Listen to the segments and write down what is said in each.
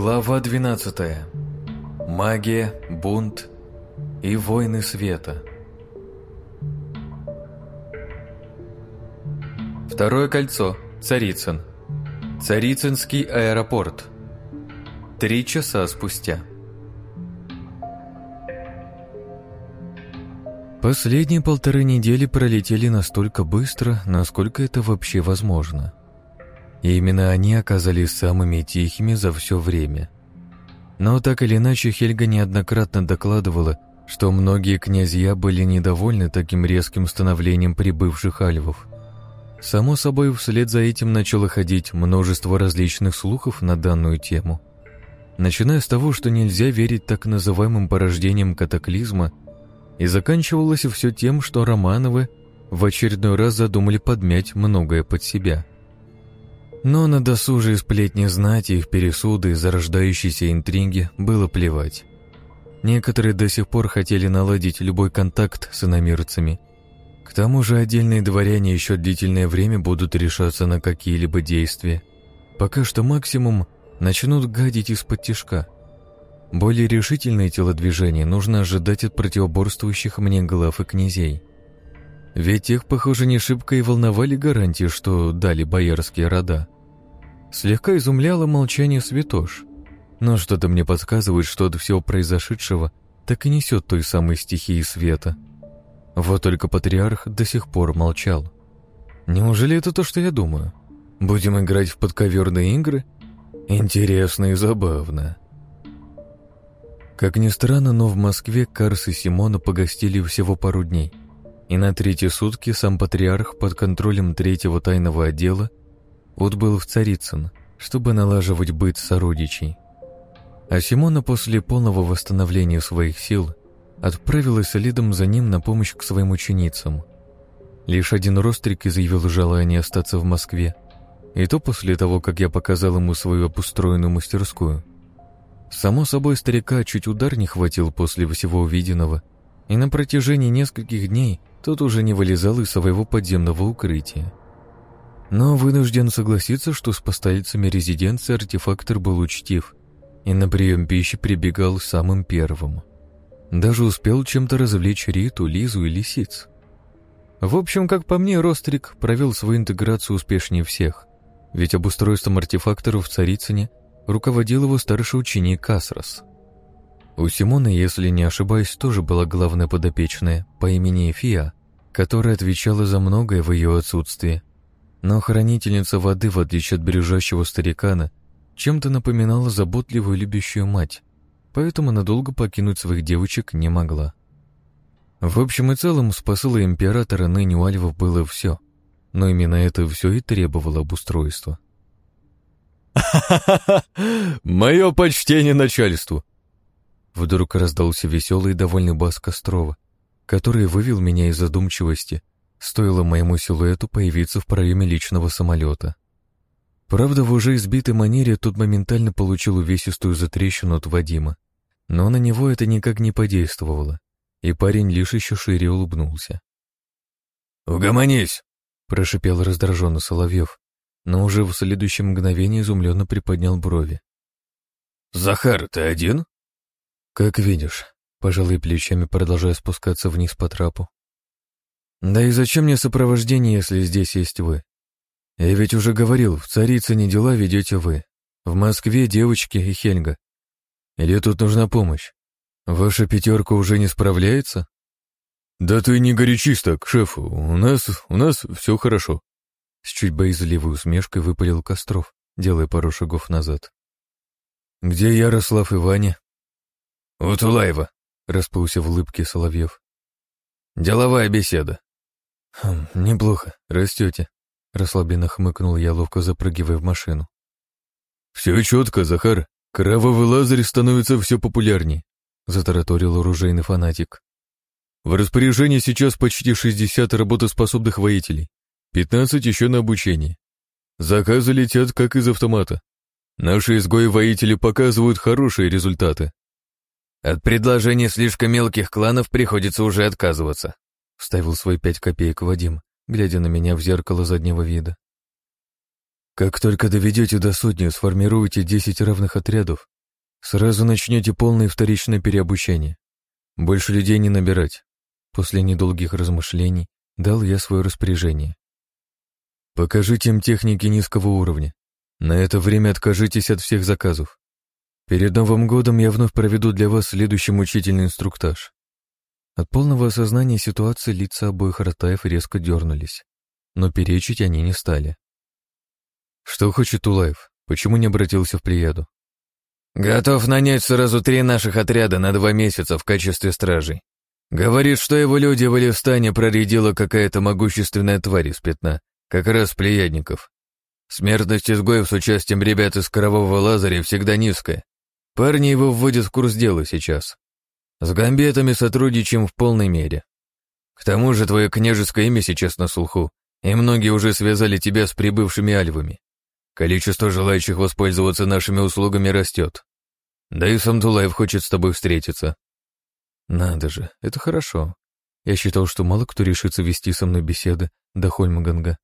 Глава 12. Магия, бунт и войны света. Второе кольцо. Царицын. Царицынский аэропорт. Три часа спустя. Последние полторы недели пролетели настолько быстро, насколько это вообще возможно. И именно они оказались самыми тихими за все время. Но так или иначе Хельга неоднократно докладывала, что многие князья были недовольны таким резким становлением прибывших альвов. Само собой, вслед за этим начало ходить множество различных слухов на данную тему. Начиная с того, что нельзя верить так называемым порождением катаклизма, и заканчивалось все тем, что Романовы в очередной раз задумали подмять многое под себя – но на досужие сплетни знати, их пересуды и зарождающиеся интриги было плевать. Некоторые до сих пор хотели наладить любой контакт с иномирцами. К тому же отдельные дворяне еще длительное время будут решаться на какие-либо действия. Пока что максимум начнут гадить из-под тишка. Более решительные телодвижения нужно ожидать от противоборствующих мне глав и князей. Ведь их, похоже, не шибко и волновали гарантии, что дали боярские рода. Слегка изумляло молчание святош, но что-то мне подсказывает, что от всего произошедшего так и несет той самой стихии света. Вот только патриарх до сих пор молчал. Неужели это то, что я думаю? Будем играть в подковерные игры? Интересно и забавно. Как ни странно, но в Москве Карс и Симона погостили всего пару дней – и на третьи сутки сам патриарх под контролем третьего тайного отдела отбыл в Царицын, чтобы налаживать быт сородичей. А Симона после полного восстановления своих сил отправилась следом за ним на помощь к своим ученицам. Лишь один Рострик изъявил желание остаться в Москве, и то после того, как я показал ему свою обустроенную мастерскую. Само собой, старика чуть удар не хватил после всего увиденного, и на протяжении нескольких дней тот уже не вылезал из своего подземного укрытия. Но вынужден согласиться, что с постояльцами резиденции артефактор был учтив и на прием пищи прибегал самым первым. Даже успел чем-то развлечь Риту, Лизу и лисиц. В общем, как по мне, Рострик провел свою интеграцию успешнее всех, ведь обустройством артефакторов в Царицыне руководил его старший ученик Касрос. У Симона, если не ошибаюсь, тоже была главная подопечная по имени Фия, которая отвечала за многое в ее отсутствии. Но хранительница воды, в отличие от бережащего старикана, чем-то напоминала заботливую любящую мать, поэтому надолго покинуть своих девочек не могла. В общем и целом, с посыла императора ныне у Альвов было все, но именно это все и требовало обустройства. «Ха-ха-ха! Мое почтение начальству! Вдруг раздался веселый и довольный бас Кострова, который вывел меня из задумчивости, стоило моему силуэту появиться в проеме личного самолета. Правда, в уже избитой манере тут моментально получил увесистую затрещину от Вадима, но на него это никак не подействовало, и парень лишь еще шире улыбнулся. «Угомонись!» — прошипел раздраженно Соловьев, но уже в следующее мгновение изумленно приподнял брови. «Захар, ты один?» «Как видишь», — пожалуй плечами, продолжая спускаться вниз по трапу. «Да и зачем мне сопровождение, если здесь есть вы? Я ведь уже говорил, в Царицыне дела ведете вы. В Москве девочки и Хельга. Или тут нужна помощь? Ваша пятерка уже не справляется?» «Да ты не горячись так, шеф, у нас, у нас все хорошо», с чуть боязливой усмешкой выпалил Костров, делая пару шагов назад. «Где Ярослав и Ваня?» «У Тулаева», — расплылся в улыбке Соловьев. «Деловая беседа». «Хм, «Неплохо, растете», — расслабленно хмыкнул я, ловко запрыгивая в машину. «Все четко, Захар. Кровавый лазарь становится все популярней», — затараторил оружейный фанатик. «В распоряжении сейчас почти 60 работоспособных воителей, 15 еще на обучение. Заказы летят как из автомата. Наши изгои-воители показывают хорошие результаты. От предложений слишком мелких кланов приходится уже отказываться», — вставил свой пять копеек Вадим, глядя на меня в зеркало заднего вида. «Как только доведете до сотни, сформируйте десять равных отрядов Сразу начнете полное вторичное переобучение. Больше людей не набирать. После недолгих размышлений дал я свое распоряжение. Покажите им техники низкого уровня. На это время откажитесь от всех заказов. Перед Новым годом я вновь проведу для вас следующий мучительный инструктаж. От полного осознания ситуации лица обоих ротаев резко дернулись, но перечить они не стали. Что хочет Улаев? Почему не обратился в Плеяду? Готов нанять сразу три наших отряда на два месяца в качестве стражей. Говорит, что его люди в Элистане проредила какая-то могущественная тварь из пятна, как раз плеядников. Смертность изгоев с участием ребят из Кровавого Лазаря всегда низкая. Парни его вводят в курс дела сейчас. С гамбетами сотрудничаем в полной мере. К тому же твое княжеское имя сейчас на слуху, и многие уже связали тебя с прибывшими альвами. Количество желающих воспользоваться нашими услугами растет. Да и сам Тулаев хочет с тобой встретиться. Надо же, это хорошо. Я считал, что мало кто решится вести со мной беседы до Хольмаганга.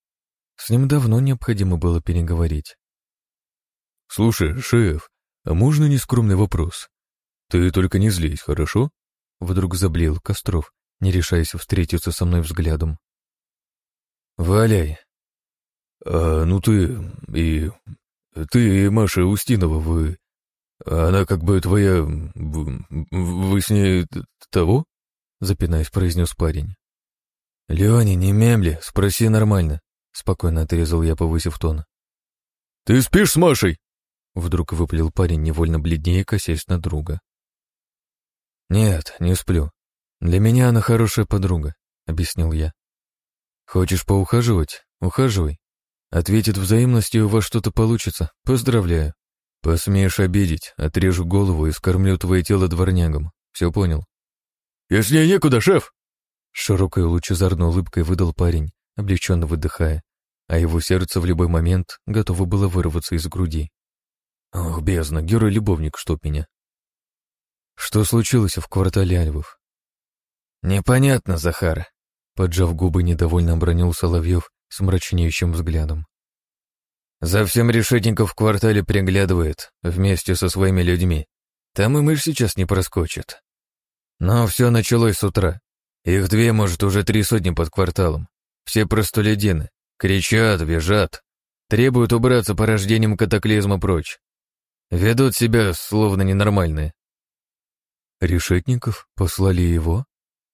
С ним давно необходимо было переговорить. «Слушай, шеф, а можно нескромный вопрос? Ты только не злись, хорошо?» Вдруг заблеял Костров, не решаясь встретиться со мной взглядом. «Валяй». «А, ну ты и... Ты и Маша Устинова, вы... Она как бы твоя... Вы с ней того?» Запинаясь, произнес парень. «Леня, не мемли, спроси нормально», — спокойно отрезал я, повысив тон. «Ты спишь с Машей?» Вдруг выплел парень, невольно бледнее, косясь на друга. «Нет, не сплю. Для меня она хорошая подруга», — объяснил я. «Хочешь поухаживать? Ухаживай. Ответит взаимностью, у вас что-то получится. Поздравляю. Посмеешь обидеть, отрежу голову и скормлю твое тело дворнягам. Все понял?» «Если некуда, шеф!» Широкой лучезарной улыбкой выдал парень, облегченно выдыхая, а его сердце в любой момент готово было вырваться из груди. Ох, бездна, герой-любовник, чтоб меня. Что случилось в квартале Альвов? Непонятно, Захар. Поджав губы, недовольно обронил Соловьев с мрачнеющим взглядом. За всем решетников в квартале приглядывает, вместе со своими людьми. Там и мышь сейчас не проскочит. Но все началось с утра. Их две, может, уже три сотни под кварталом. Все простолюдины. Кричат, визжат. Требуют убраться по рождениям катаклизма прочь. Ведут себя словно ненормальные. Решетников послали его?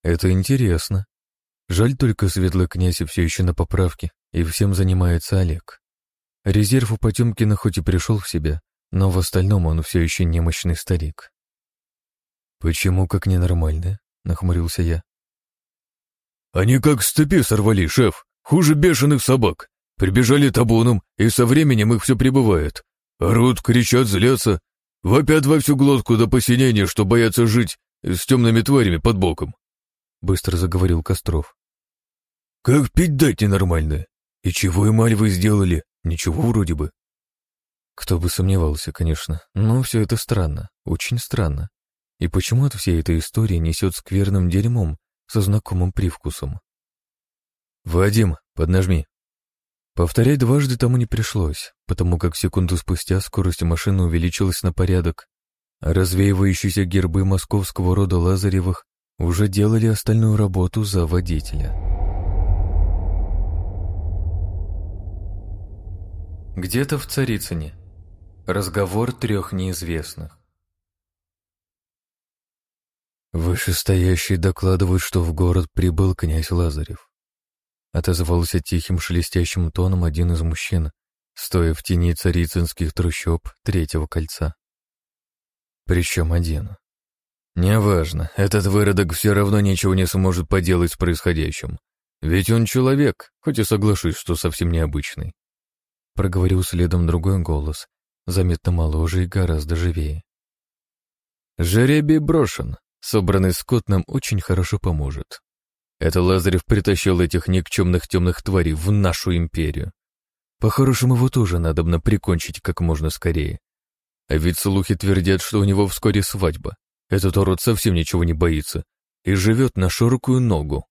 Это интересно. Жаль только светлый князь все еще на поправке, и всем занимается Олег. Резерв у Потемкина хоть и пришел в себя, но в остальном он все еще немощный старик. «Почему как ненормальные?» — нахмурился я. «Они как с цепи сорвали, шеф, хуже бешеных собак. Прибежали табуном, и со временем их все прибывает. Орут, кричат, злятся, вопят во всю глотку до посинения, что боятся жить с темными тварями под боком», — быстро заговорил Костров. «Как пить дать ненормально? И чего им альвы сделали? Ничего вроде бы». Кто бы сомневался, конечно, но все это странно, очень странно. И почему от всей этой истории несет скверным дерьмом со знакомым привкусом? «Вадим, поднажми». Повторять дважды тому не пришлось, потому как секунду спустя скорость машины увеличилась на порядок, а развеивающиеся гербы московского рода Лазаревых уже делали остальную работу за водителя. Где-то в Царицыне. Разговор трех неизвестных. Вышестоящие докладывают, что в город прибыл князь Лазарев. Отозвался тихим шелестящим тоном один из мужчин, стоя в тени царицынских трущоб третьего кольца. Причем один. Неважно, этот выродок все равно ничего не сможет поделать с происходящим. Ведь он человек, хоть и соглашусь, что совсем необычный. Проговорил следом другой голос, заметно моложе и гораздо живее. Жеребий брошен, Собранный скот нам очень хорошо поможет. Это Лазарев притащил этих никчемных темных тварей в нашу империю. По-хорошему, его тоже надобно прикончить как можно скорее. А ведь слухи твердят, что у него вскоре свадьба. Этот урод совсем ничего не боится и живет на широкую ногу.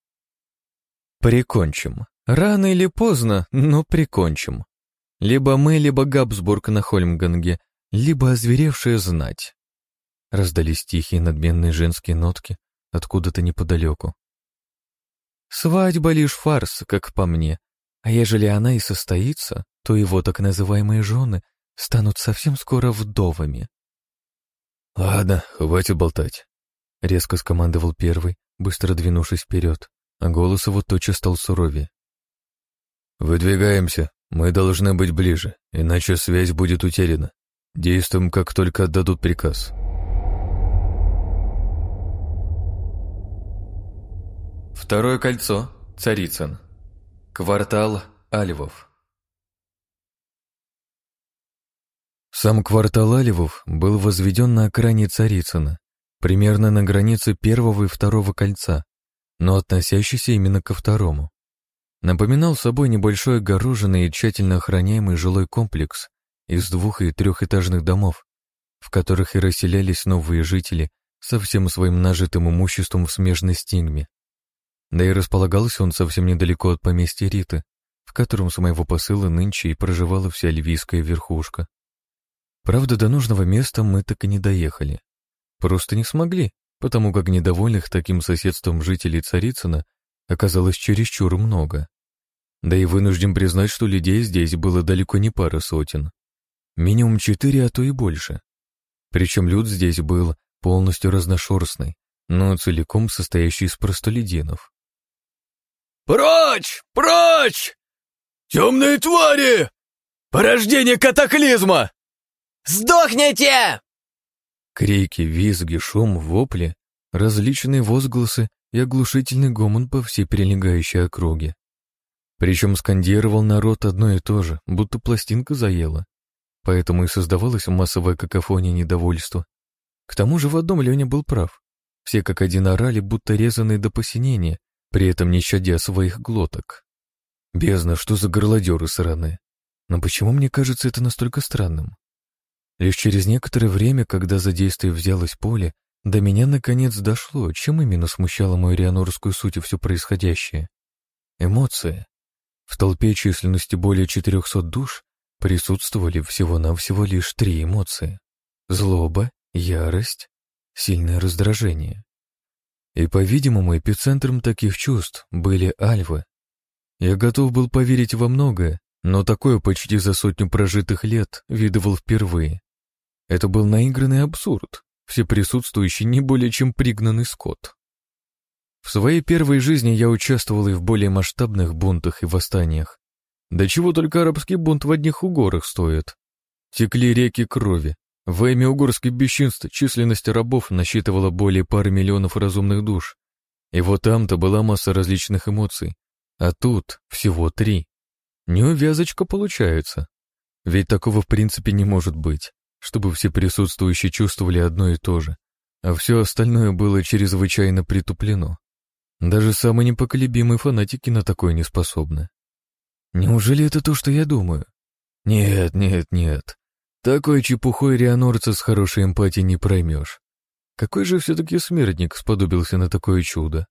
Прикончим. Рано или поздно, но прикончим. Либо мы, либо Габсбург на Хольмганге, либо озверевшая знать. раздались тихие надменные женские нотки откуда-то неподалеку. Свадьба лишь фарс, как по мне, а ежели она и состоится, то его так называемые жены станут совсем скоро вдовами. «Ладно, хватит болтать», — резко скомандовал первый, быстро двинувшись вперед, а голос его тотчас стал суровее. «Выдвигаемся. Мы должны быть ближе, иначе связь будет утеряна. Действуем, как только отдадут приказ». Второе кольцо. Царицын. Квартал Алевов. Сам квартал Алевов был возведен на окраине Царицына, примерно на границе первого и второго кольца, но относящийся именно ко второму. Напоминал собой небольшой огороженный и тщательно охраняемый жилой комплекс из двух- и трехэтажных домов, в которых и расселялись новые жители со всем своим нажитым имуществом в смежной стигме. Да и располагался он совсем недалеко от поместья Риты, в котором с моего посыла нынче и проживала вся ливийская верхушка. Правда, до нужного места мы так и не доехали. Просто не смогли, потому как недовольных таким соседством жителей Царицына оказалось чересчур много. Да и вынужден признать, что людей здесь было далеко не пара сотен. Минимум четыре, а то и больше. Причем люд здесь был полностью разношерстный, но целиком состоящий из простолюдинов. «Прочь! Прочь! Темные твари! Порождение катаклизма! Сдохните!» Крики, визги, шум, вопли, различные возгласы и оглушительный гомон по всей прилегающей округе. Причем скандировал народ одно и то же, будто пластинка заела. Поэтому и создавалась массовая какофония недовольства. К тому же в одном Леня был прав. Все как один орали, будто резанные до посинения, при этом не щадя своих глоток. Бездна, что за горлодеры сраные. Но почему мне кажется это настолько странным? Лишь через некоторое время, когда за действие взялось поле, до меня наконец дошло, чем именно смущало мою рианорскую суть и все происходящее. Эмоции. В толпе численности более 400 душ присутствовали всего-навсего лишь три эмоции. Злоба, ярость, сильное раздражение. И, по-видимому, эпицентром таких чувств были альвы. Я готов был поверить во многое, но такое почти за сотню прожитых лет видывал впервые. Это был наигранный абсурд, все присутствующие не более чем пригнанный скот. В своей первой жизни я участвовал и в более масштабных бунтах и восстаниях. Да чего только арабский бунт в одних угорах стоит. Текли реки крови, во имя угорских численность рабов насчитывала более пары миллионов разумных душ. И вот там-то была масса различных эмоций, а тут всего три. Неувязочка получается. Ведь такого в принципе не может быть, чтобы все присутствующие чувствовали одно и то же, а все остальное было чрезвычайно притуплено. Даже самые непоколебимые фанатики на такое не способны. Неужели это то, что я думаю? Нет, нет, нет. Такой чепухой рианорца с хорошей эмпатией не проймешь. Какой же все-таки смертник сподобился на такое чудо?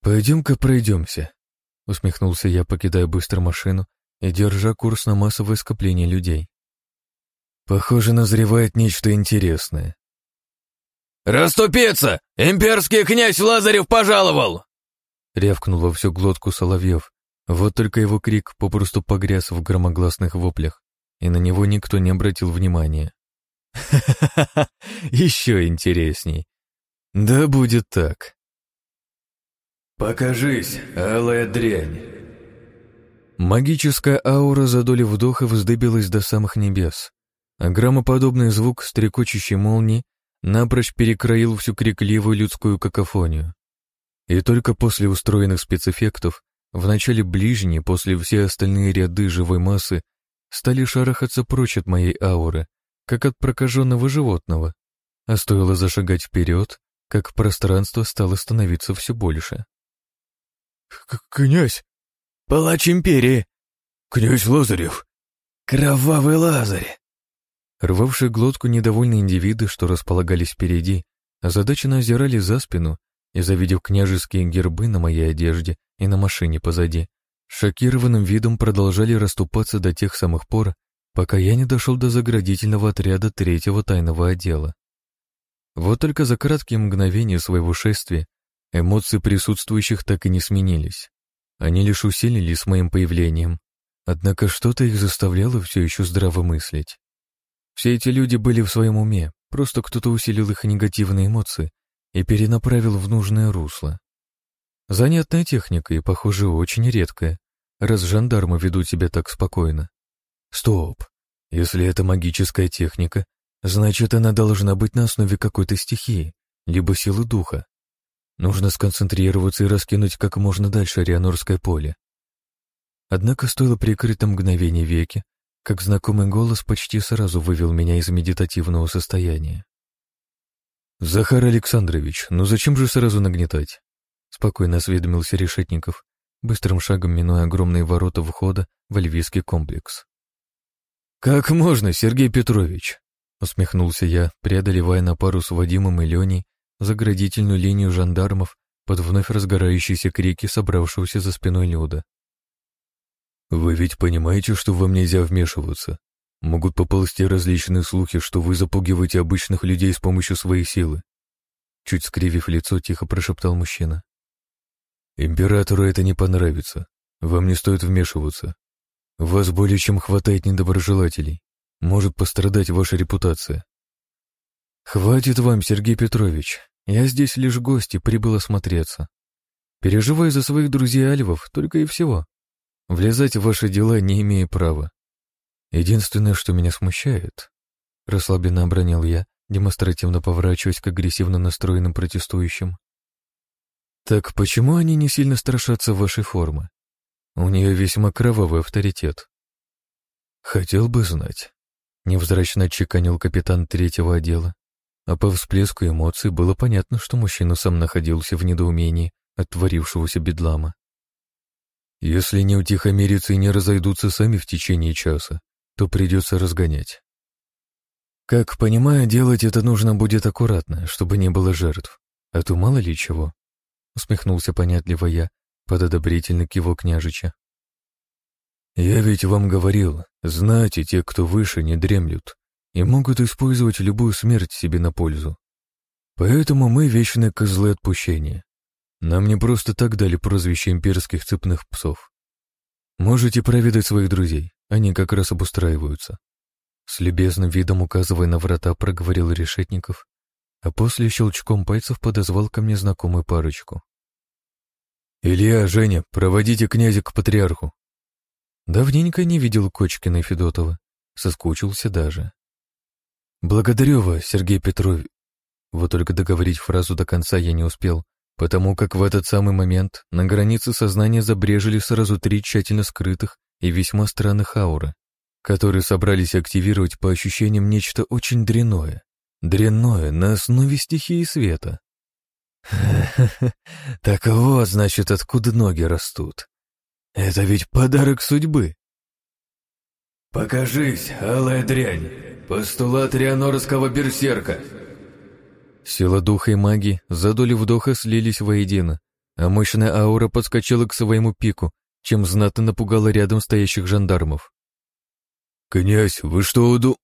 «Пойдем-ка пройдемся», — усмехнулся я, покидая быстро машину и держа курс на массовое скопление людей. «Похоже, назревает нечто интересное». «Раступиться! Имперский князь Лазарев пожаловал!» Рявкнул во всю глотку Соловьев, вот только его крик попросту погряз в громогласных воплях и на него никто не обратил внимания. Ха-ха-ха, еще интересней. Да будет так. «Покажись, алая дрянь!» Магическая аура за доли вдоха вздыбилась до самых небес, а громоподобный звук стрекочущей молнии напрочь перекроил всю крикливую людскую какофонию. И только после устроенных спецэффектов, в начале ближней, после все остальные ряды живой массы стали шарахаться прочь от моей ауры, как от прокаженного животного, а стоило зашагать вперед, как пространство стало становиться все больше. «Князь! Палач империи! Князь Лазарев! Кровавый Лазарь!» Рвавшие глотку недовольные индивиды, что располагались впереди, озадаченно озирали за спину и, завидев княжеские гербы на моей одежде и на машине позади, шокированным видом продолжали расступаться до тех самых пор, пока я не дошел до заградительного отряда третьего тайного отдела. Вот только за краткие мгновения своего шествия эмоции присутствующих так и не сменились. Они лишь усилились с моим появлением. Однако что-то их заставляло все еще здраво мыслить. Все эти люди были в своем уме, просто кто-то усилил их негативные эмоции и перенаправил в нужное русло. Занятная техника и, похоже, очень редкая, раз жандармы ведут себя так спокойно. Стоп. Если это магическая техника, значит, она должна быть на основе какой-то стихии, либо силы духа. Нужно сконцентрироваться и раскинуть как можно дальше Рианорское поле. Однако стоило прикрыть на мгновение веки, как знакомый голос почти сразу вывел меня из медитативного состояния. «Захар Александрович, ну зачем же сразу нагнетать?» Спокойно осведомился Решетников, быстрым шагом минуя огромные ворота входа в Альвийский комплекс. «Как можно, Сергей Петрович?» — усмехнулся я, преодолевая на пару с Вадимом и Леней заградительную линию жандармов под вновь разгорающиеся крики собравшегося за спиной Люда. «Вы ведь понимаете, что вам нельзя вмешиваться? Могут поползти различные слухи, что вы запугиваете обычных людей с помощью своей силы». Чуть скривив лицо, тихо прошептал мужчина. «Императору это не понравится. Вам не стоит вмешиваться. Вас более чем хватает недоброжелателей. Может пострадать ваша репутация. Хватит вам, Сергей Петрович. Я здесь лишь гость и прибыл осмотреться. Переживаю за своих друзей Альвов, только и всего. Влезать в ваши дела не имею права. Единственное, что меня смущает, расслабленно обронил я, демонстративно поворачиваясь к агрессивно настроенным протестующим. Так почему они не сильно страшатся вашей формы? У нее весьма кровавый авторитет. Хотел бы знать. Невзрачно отчеканил капитан третьего отдела. А по всплеску эмоций было понятно, что мужчина сам находился в недоумении от творившегося бедлама. Если не утихомирятся и не разойдутся сами в течение часа, то придется разгонять. Как понимаю, делать это нужно будет аккуратно, чтобы не было жертв, а то мало ли чего. Усмехнулся понятливо я, под одобрительный кивок княжича. «Я ведь вам говорил, знаете, те, кто выше, не дремлют и могут использовать любую смерть себе на пользу. Поэтому мы вечные козлы отпущения. Нам не просто так дали прозвище имперских цепных псов. Можете проведать своих друзей, они как раз обустраиваются». С любезным видом указывая на врата, проговорил Решетников, а после щелчком пальцев подозвал ко мне знакомую парочку. «Илья, Женя, проводите князя к патриарху». Давненько не видел Кочкина и Федотова, соскучился даже. «Благодарю вас, Сергей Петрович». Вот только договорить фразу до конца я не успел, потому как в этот самый момент на границе сознания забрежили сразу три тщательно скрытых и весьма странных ауры, которые собрались активировать по ощущениям нечто очень дрянное. Дрянное на основе стихии света. Так вот, значит, откуда ноги растут. Это ведь подарок судьбы. «Покажись, алая дрянь, постулат рианорского берсерка!» Сила духа и магии за долю вдоха слились воедино, а мощная аура подскочила к своему пику, чем знатно напугала рядом стоящих жандармов. «Князь, вы что уду...»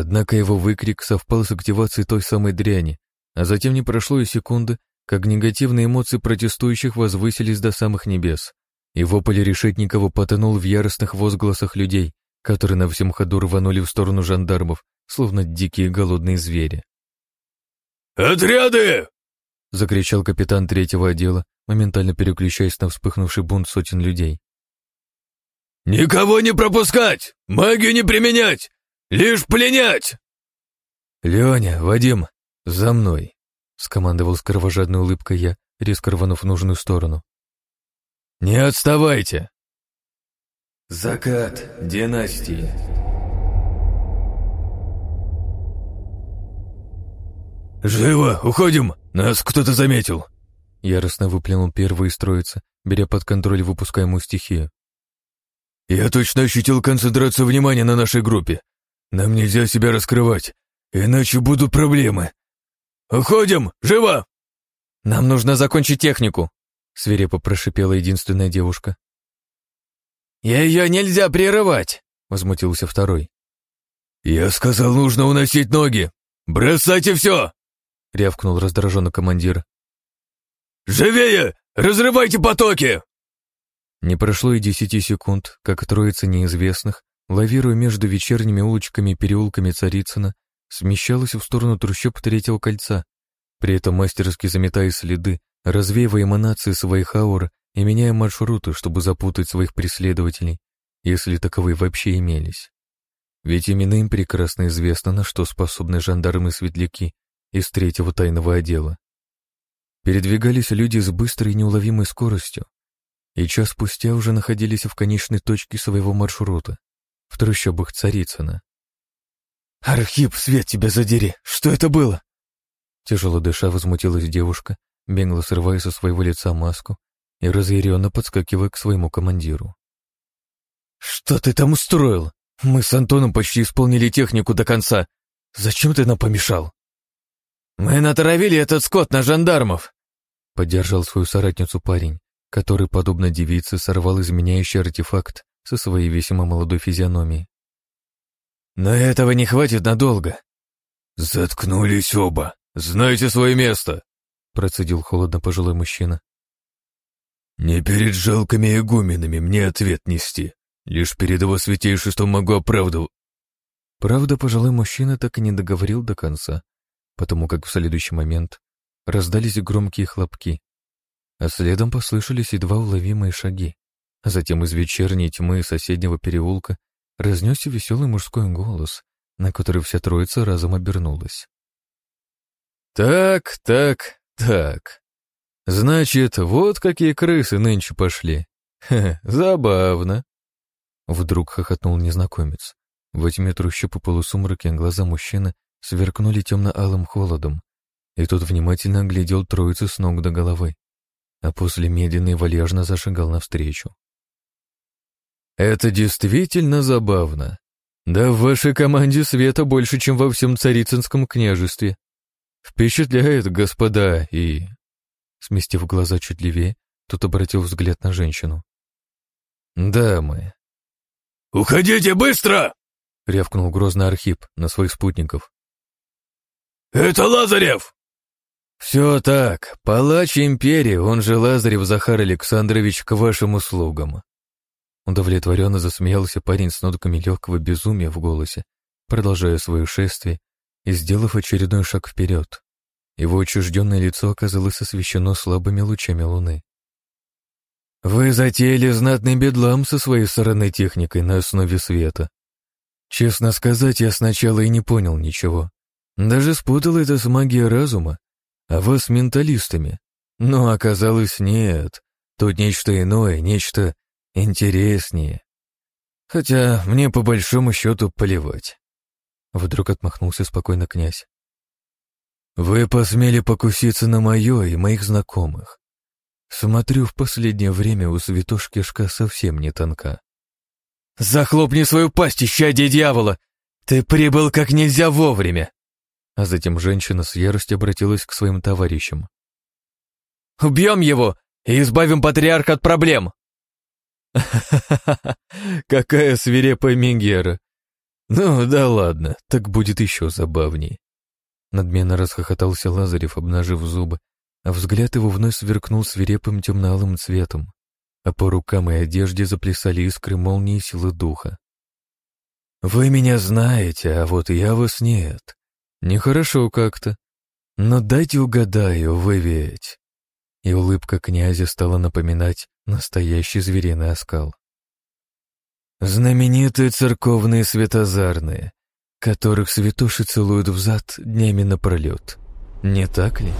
Однако его выкрик совпал с активацией той самой дряни, а затем не прошло и секунды, как негативные эмоции протестующих возвысились до самых небес, и вопль Решетникова потонул в яростных возгласах людей, которые на всем ходу рванули в сторону жандармов, словно дикие голодные звери. «Отряды!» — закричал капитан третьего отдела, моментально переключаясь на вспыхнувший бунт сотен людей. «Никого не пропускать! Магию не применять! Лишь пленять!» «Леня, Вадим, за мной!» — скомандовал с кровожадной улыбкой я, резко рванув в нужную сторону. «Не отставайте!» Закат династии «Живо! Уходим! Нас кто-то заметил!» Яростно выплюнул первый из троицы, беря под контроль выпускаемую стихию. «Я точно ощутил концентрацию внимания на нашей группе. Нам нельзя себя раскрывать, иначе будут проблемы. «Уходим! Живо!» «Нам нужно закончить технику!» — свирепо прошипела единственная девушка. «Ее нельзя прерывать!» — возмутился второй. «Я сказал, нужно уносить ноги! Бросайте все!» — рявкнул раздраженный командир. «Живее! Разрывайте потоки!» Не прошло и десяти секунд, как троица неизвестных, лавируя между вечерними улочками и переулками Царицына, смещалась в сторону трущоб третьего кольца, при этом мастерски заметая следы, развеивая эманации своих аур и меняя маршруты, чтобы запутать своих преследователей, если таковые вообще имелись. Ведь именно им прекрасно известно, на что способны жандармы-светляки из третьего тайного отдела. Передвигались люди с быстрой и неуловимой скоростью, и час спустя уже находились в конечной точке своего маршрута, в трущобах Царицына. «Архип, свет тебя задери! Что это было?» Тяжело дыша, возмутилась девушка, бегло срывая со своего лица маску и разъяренно подскакивая к своему командиру. «Что ты там устроил? Мы с Антоном почти исполнили технику до конца. Зачем ты нам помешал?» «Мы натравили этот скот на жандармов!» Поддержал свою соратницу парень, который, подобно девице, сорвал изменяющий артефакт со своей весьма молодой физиономией. «Но этого не хватит надолго!» «Заткнулись оба! Знайте свое место!» Процедил холодно пожилой мужчина. «Не перед жалкими игуменами мне ответ нести. Лишь перед его святейшеством могу оправдывать». Правда, пожилой мужчина так и не договорил до конца, потому как в следующий момент раздались громкие хлопки, а следом послышались едва уловимые шаги. Затем из вечерней тьмы соседнего переулка разнесся веселый мужской голос, на который вся троица разом обернулась. «Так, так, так. Значит, вот какие крысы нынче пошли. Хе, забавно». Вдруг хохотнул незнакомец. Во тьме трущоб и полусумраке глаза мужчины сверкнули темно-алым холодом, и тот внимательно оглядел троицу с ног до головы, а после медленно и вальяжно зашагал навстречу. «Это действительно забавно. Да в вашей команде света больше, чем во всем Царицынском княжестве. Впечатляет, господа, и...» Сместив глаза чуть левее, тот обратил взгляд на женщину. «Дамы». «Уходите быстро!» — рявкнул грозный Архип на своих спутников. «Это Лазарев!» «Все так. Палач империи, он же Лазарев Захар Александрович, к вашим услугам». Удовлетворенно засмеялся парень с нотками легкого безумия в голосе, продолжая свое шествие и сделав очередной шаг вперед. Его отчужденное лицо оказалось освещено слабыми лучами луны. «Вы затеяли знатный бедлам со своей стороны техникой на основе света. Честно сказать, я сначала и не понял ничего. Даже спутал это с магией разума, а вас с менталистами. Но оказалось нет. Тут нечто иное, нечто интереснее. Хотя мне по большому счету поливать. Вдруг отмахнулся спокойно князь. Вы посмели покуситься на мое и моих знакомых. Смотрю, в последнее время у святош кишка совсем не тонка. «Захлопни свою пасть, исчадие дьявола! Ты прибыл как нельзя вовремя!» А затем женщина с яростью обратилась к своим товарищам. «Убьем его и избавим патриарха от проблем!» Какая свирепая Мегера! Ну да ладно, так будет еще забавней. Надменно расхохотался Лазарев, обнажив зубы, а взгляд его вновь сверкнул свирепым темно-алым цветом, а по рукам и одежде заплясали искры молнии силы духа. «Вы меня знаете, а вот я вас нет. Нехорошо как-то. Но дайте угадаю, вы ведь...» И улыбка князя стала напоминать настоящий звериный оскал. «Знаменитые церковные светозарные, которых святоши целуют взад днями напролет. Не так ли?»